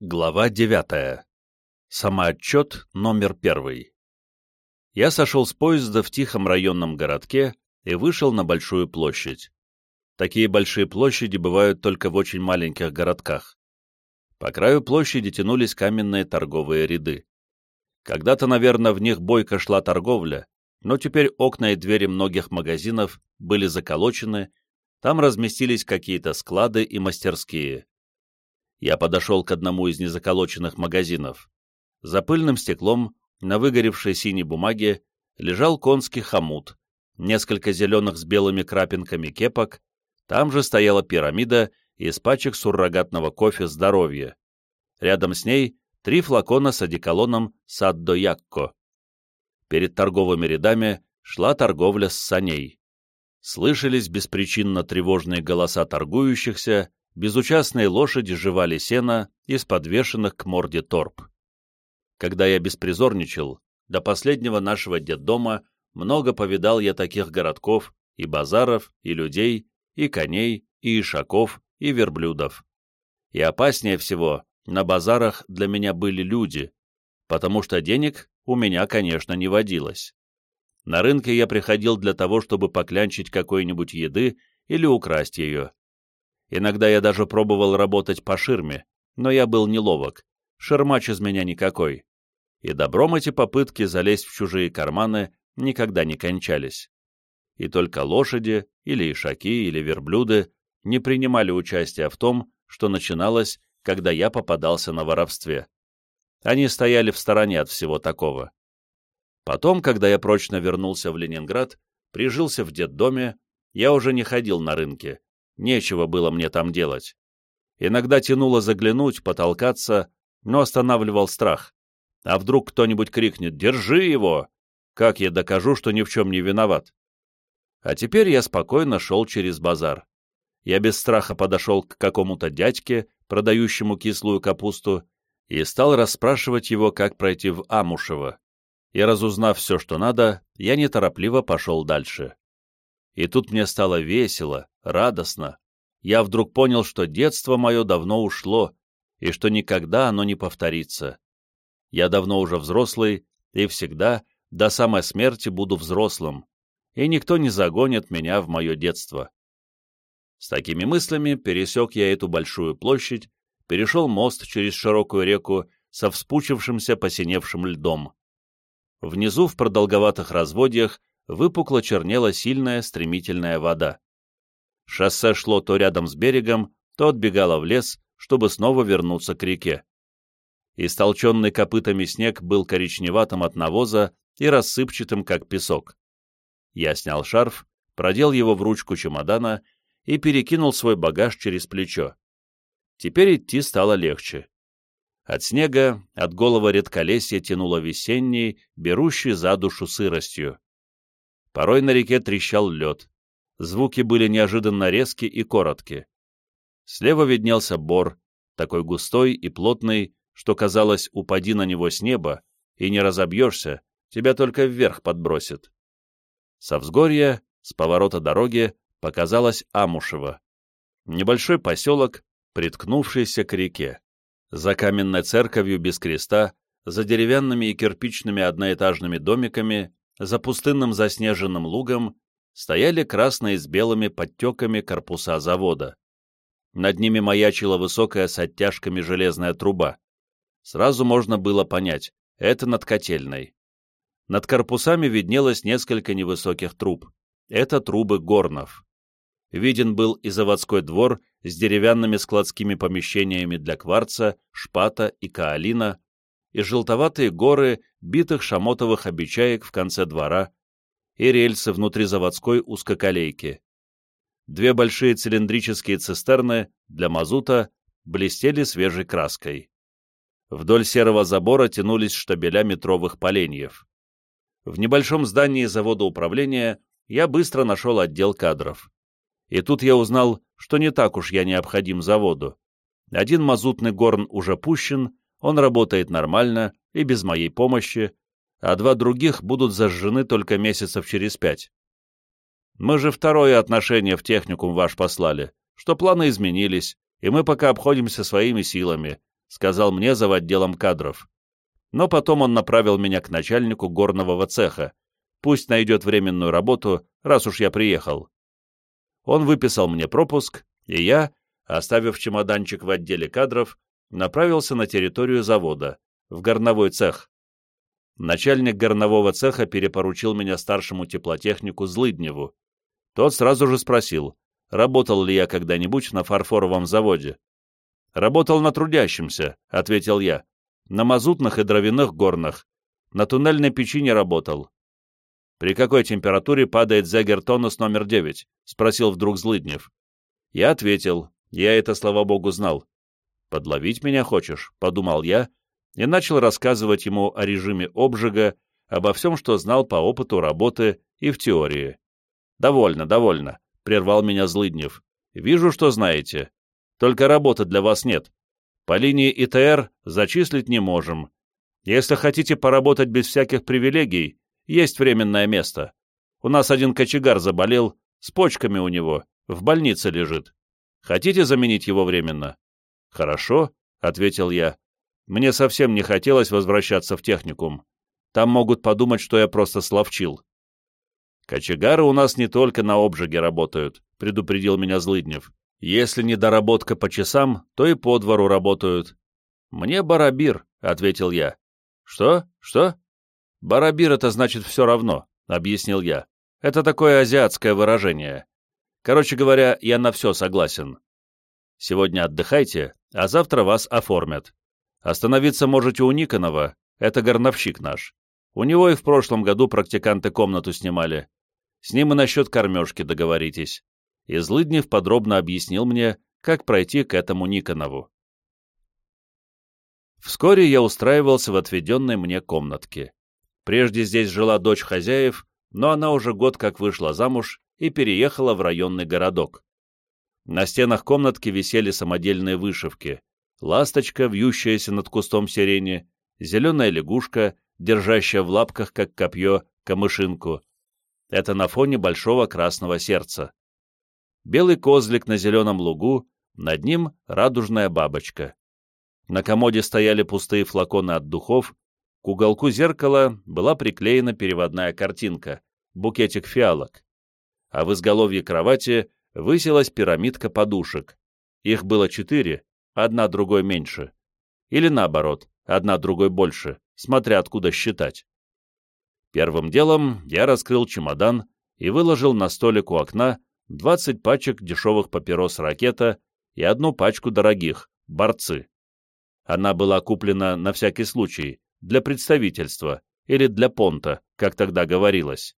Глава 9. Самоотчет номер первый. Я сошел с поезда в тихом районном городке и вышел на большую площадь. Такие большие площади бывают только в очень маленьких городках. По краю площади тянулись каменные торговые ряды. Когда-то, наверное, в них бойко шла торговля, но теперь окна и двери многих магазинов были заколочены, там разместились какие-то склады и мастерские. Я подошел к одному из незаколоченных магазинов. За пыльным стеклом, на выгоревшей синей бумаге, лежал конский хомут, несколько зеленых с белыми крапинками кепок, там же стояла пирамида из пачек суррогатного кофе «Здоровье». Рядом с ней три флакона с одеколоном «Саддо Якко». Перед торговыми рядами шла торговля с саней. Слышались беспричинно тревожные голоса торгующихся, безучастные лошади жевали сено из подвешенных к морде торп. Когда я беспризорничал, до последнего нашего детдома много повидал я таких городков, и базаров, и людей, и коней, и ишаков, и верблюдов. И опаснее всего, на базарах для меня были люди, потому что денег у меня, конечно, не водилось. На рынке я приходил для того, чтобы поклянчить какой-нибудь еды или украсть ее. Иногда я даже пробовал работать по ширме, но я был неловок, шермач из меня никакой. И добром эти попытки залезть в чужие карманы никогда не кончались. И только лошади, или ишаки, или верблюды не принимали участия в том, что начиналось, когда я попадался на воровстве. Они стояли в стороне от всего такого. Потом, когда я прочно вернулся в Ленинград, прижился в детдоме, я уже не ходил на рынке, Нечего было мне там делать. Иногда тянуло заглянуть, потолкаться, но останавливал страх. А вдруг кто-нибудь крикнет «Держи его!» Как я докажу, что ни в чем не виноват? А теперь я спокойно шел через базар. Я без страха подошел к какому-то дядьке, продающему кислую капусту, и стал расспрашивать его, как пройти в Амушево. И разузнав все, что надо, я неторопливо пошел дальше. И тут мне стало весело, радостно. Я вдруг понял, что детство мое давно ушло, и что никогда оно не повторится. Я давно уже взрослый, и всегда, до самой смерти, буду взрослым, и никто не загонит меня в мое детство. С такими мыслями пересек я эту большую площадь, перешел мост через широкую реку со вспучившимся посиневшим льдом. Внизу, в продолговатых разводьях, выпукло чернела сильная стремительная вода. Шоссе шло то рядом с берегом, то отбегало в лес, чтобы снова вернуться к реке. Истолченный копытами снег был коричневатым от навоза и рассыпчатым, как песок. Я снял шарф, продел его в ручку чемодана и перекинул свой багаж через плечо. Теперь идти стало легче. От снега, от голого редколесья тянуло весенней, берущей за душу сыростью. Порой на реке трещал лед. Звуки были неожиданно резкие и короткие. Слева виднелся бор, такой густой и плотный, что казалось, упади на него с неба, и не разобьешься, тебя только вверх подбросит. Со взгорья, с поворота дороги, показалось Амушево. Небольшой поселок, приткнувшийся к реке. За каменной церковью без креста, за деревянными и кирпичными одноэтажными домиками за пустынным заснеженным лугом стояли красные с белыми подтеками корпуса завода. Над ними маячила высокая с оттяжками железная труба. Сразу можно было понять, это над котельной. Над корпусами виднелось несколько невысоких труб. Это трубы горнов. Виден был и заводской двор с деревянными складскими помещениями для кварца, шпата и каолина, и желтоватые горы битых шамотовых обечаек в конце двора и рельсы внутри заводской узкоколейки. Две большие цилиндрические цистерны для мазута блестели свежей краской. Вдоль серого забора тянулись штабеля метровых поленьев. В небольшом здании завода управления я быстро нашел отдел кадров. И тут я узнал, что не так уж я необходим заводу. Один мазутный горн уже пущен, он работает нормально и без моей помощи, а два других будут зажжены только месяцев через пять. Мы же второе отношение в техникум ваш послали, что планы изменились, и мы пока обходимся своими силами, — сказал мне за отделом кадров. Но потом он направил меня к начальнику горного цеха. Пусть найдет временную работу, раз уж я приехал. Он выписал мне пропуск, и я, оставив чемоданчик в отделе кадров, направился на территорию завода, в горновой цех. Начальник горнового цеха перепоручил меня старшему теплотехнику Злыдневу. Тот сразу же спросил, работал ли я когда-нибудь на фарфоровом заводе. «Работал на трудящемся», — ответил я. «На мазутных и дровяных горнах. На туннельной печи не работал». «При какой температуре падает Зегер-тонус номер 9?» — спросил вдруг Злыднев. Я ответил. Я это, слава богу, знал. «Подловить меня хочешь?» — подумал я, и начал рассказывать ему о режиме обжига, обо всем, что знал по опыту работы и в теории. «Довольно, довольно», — прервал меня Злыднев. «Вижу, что знаете. Только работы для вас нет. По линии ИТР зачислить не можем. Если хотите поработать без всяких привилегий, есть временное место. У нас один кочегар заболел, с почками у него, в больнице лежит. Хотите заменить его временно?» «Хорошо», — ответил я. «Мне совсем не хотелось возвращаться в техникум. Там могут подумать, что я просто словчил». «Кочегары у нас не только на обжиге работают», — предупредил меня Злыднев. Если не доработка по часам, то и по двору работают. Мне барабир, — ответил я. Что? Что? Барабир — это значит все равно, — объяснил я. Это такое азиатское выражение. Короче говоря, я на все согласен. Сегодня отдыхайте, а завтра вас оформят. Остановиться можете у Никонова, это горновщик наш. У него и в прошлом году практиканты комнату снимали. С ним и насчет кормежки договоритесь и Злыднев подробно объяснил мне, как пройти к этому Никонову. Вскоре я устраивался в отведенной мне комнатке. Прежде здесь жила дочь хозяев, но она уже год как вышла замуж и переехала в районный городок. На стенах комнатки висели самодельные вышивки. Ласточка, вьющаяся над кустом сирени, зеленая лягушка, держащая в лапках, как копье, камышинку. Это на фоне большого красного сердца белый козлик на зеленом лугу, над ним радужная бабочка. На комоде стояли пустые флаконы от духов, к уголку зеркала была приклеена переводная картинка, букетик фиалок. А в изголовье кровати высилась пирамидка подушек. Их было четыре, одна другой меньше. Или наоборот, одна другой больше, смотря откуда считать. Первым делом я раскрыл чемодан и выложил на столик у окна 20 пачек дешевых папирос «Ракета» и одну пачку дорогих «Борцы». Она была куплена на всякий случай, для представительства или для понта, как тогда говорилось.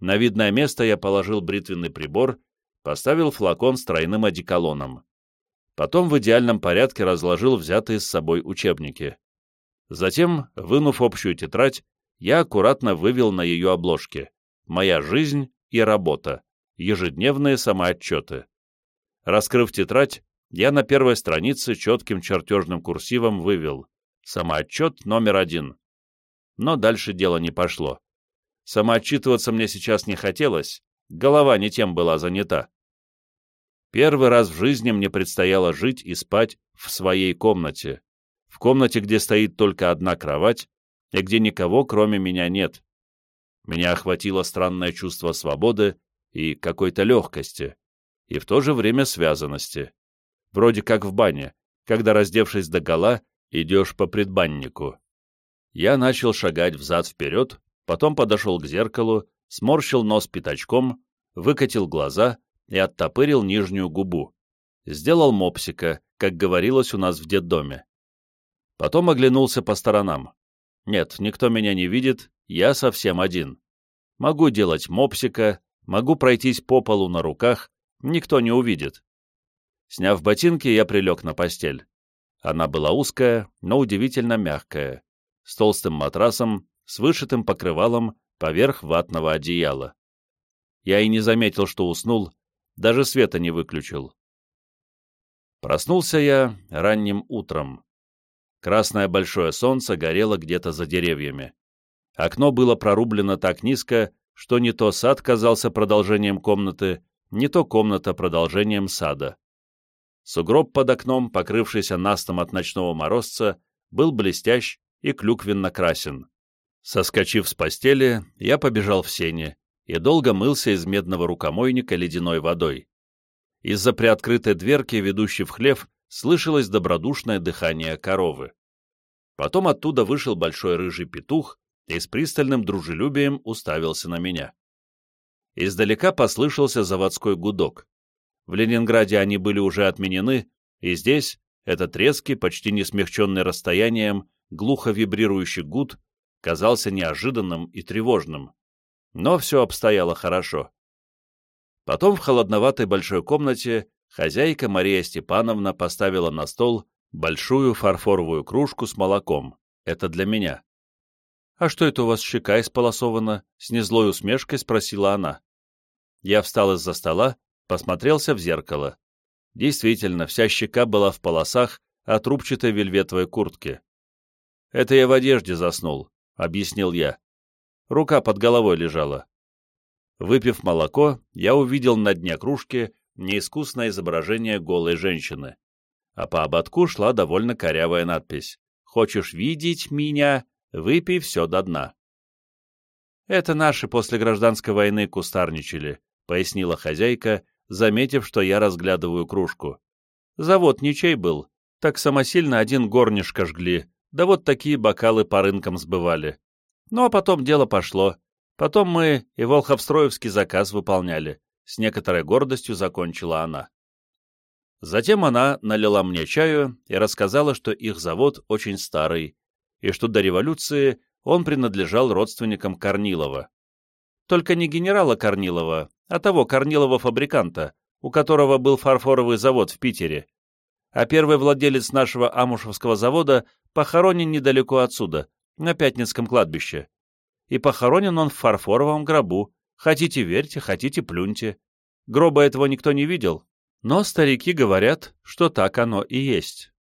На видное место я положил бритвенный прибор, поставил флакон с тройным одеколоном. Потом в идеальном порядке разложил взятые с собой учебники. Затем, вынув общую тетрадь, я аккуратно вывел на ее обложке «Моя жизнь и работа» ежедневные самоотчеты. Раскрыв тетрадь, я на первой странице четким чертежным курсивом вывел «Самоотчет номер один». Но дальше дело не пошло. Самоотчитываться мне сейчас не хотелось, голова не тем была занята. Первый раз в жизни мне предстояло жить и спать в своей комнате, в комнате, где стоит только одна кровать и где никого, кроме меня, нет. Меня охватило странное чувство свободы и какой-то легкости, и в то же время связанности. Вроде как в бане, когда, раздевшись догола, идешь по предбаннику. Я начал шагать взад-вперед, потом подошел к зеркалу, сморщил нос пятачком, выкатил глаза и оттопырил нижнюю губу. Сделал мопсика, как говорилось у нас в детдоме. Потом оглянулся по сторонам. Нет, никто меня не видит, я совсем один. Могу делать мопсика, Могу пройтись по полу на руках, никто не увидит. Сняв ботинки, я прилег на постель. Она была узкая, но удивительно мягкая, с толстым матрасом, с вышитым покрывалом поверх ватного одеяла. Я и не заметил, что уснул, даже света не выключил. Проснулся я ранним утром. Красное большое солнце горело где-то за деревьями. Окно было прорублено так низко, что не то сад казался продолжением комнаты, не то комната продолжением сада. Сугроб под окном, покрывшийся настом от ночного морозца, был блестящ и клюквенно красен. Соскочив с постели, я побежал в сене и долго мылся из медного рукомойника ледяной водой. Из-за приоткрытой дверки, ведущей в хлев, слышалось добродушное дыхание коровы. Потом оттуда вышел большой рыжий петух и с пристальным дружелюбием уставился на меня. Издалека послышался заводской гудок. В Ленинграде они были уже отменены, и здесь этот резкий, почти не смягченный расстоянием, глухо вибрирующий гуд казался неожиданным и тревожным. Но все обстояло хорошо. Потом в холодноватой большой комнате хозяйка Мария Степановна поставила на стол большую фарфоровую кружку с молоком. Это для меня. «А что это у вас щека исполосована?» — с незлой усмешкой спросила она. Я встал из-за стола, посмотрелся в зеркало. Действительно, вся щека была в полосах от рубчатой вельветовой куртки. «Это я в одежде заснул», — объяснил я. Рука под головой лежала. Выпив молоко, я увидел на дне кружки неискусное изображение голой женщины. А по ободку шла довольно корявая надпись «Хочешь видеть меня? Выпей все до дна». «Это наши после гражданской войны кустарничали», — пояснила хозяйка, заметив, что я разглядываю кружку. «Завод ничей был, так самосильно один горнишко жгли, да вот такие бокалы по рынкам сбывали. Ну а потом дело пошло. Потом мы и Волховстроевский заказ выполняли. С некоторой гордостью закончила она. Затем она налила мне чаю и рассказала, что их завод очень старый, и что до революции он принадлежал родственникам Корнилова. Только не генерала Корнилова, а того Корнилова-фабриканта, у которого был фарфоровый завод в Питере. А первый владелец нашего Амушевского завода похоронен недалеко отсюда, на Пятницком кладбище. И похоронен он в фарфоровом гробу. Хотите верьте, хотите плюньте. Гроба этого никто не видел, но старики говорят, что так оно и есть.